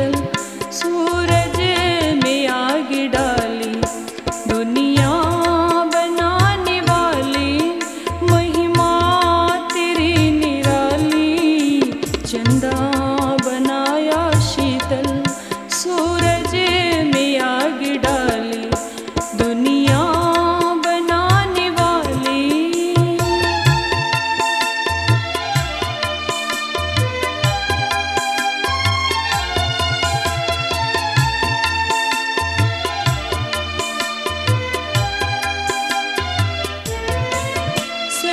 happen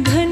घर